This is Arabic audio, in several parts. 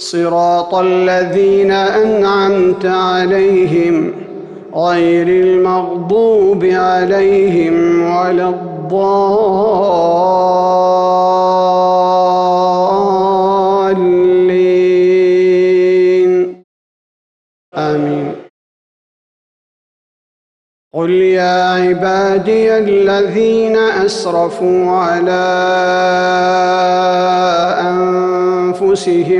صراط الذين أنعمت عليهم غير المغضوب عليهم ولا الضالين. آمين. قل يا عبادي الذين أسرفوا على أنفسهم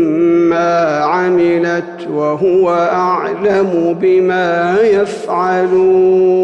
عملت وهو أعلم بما يفعلون.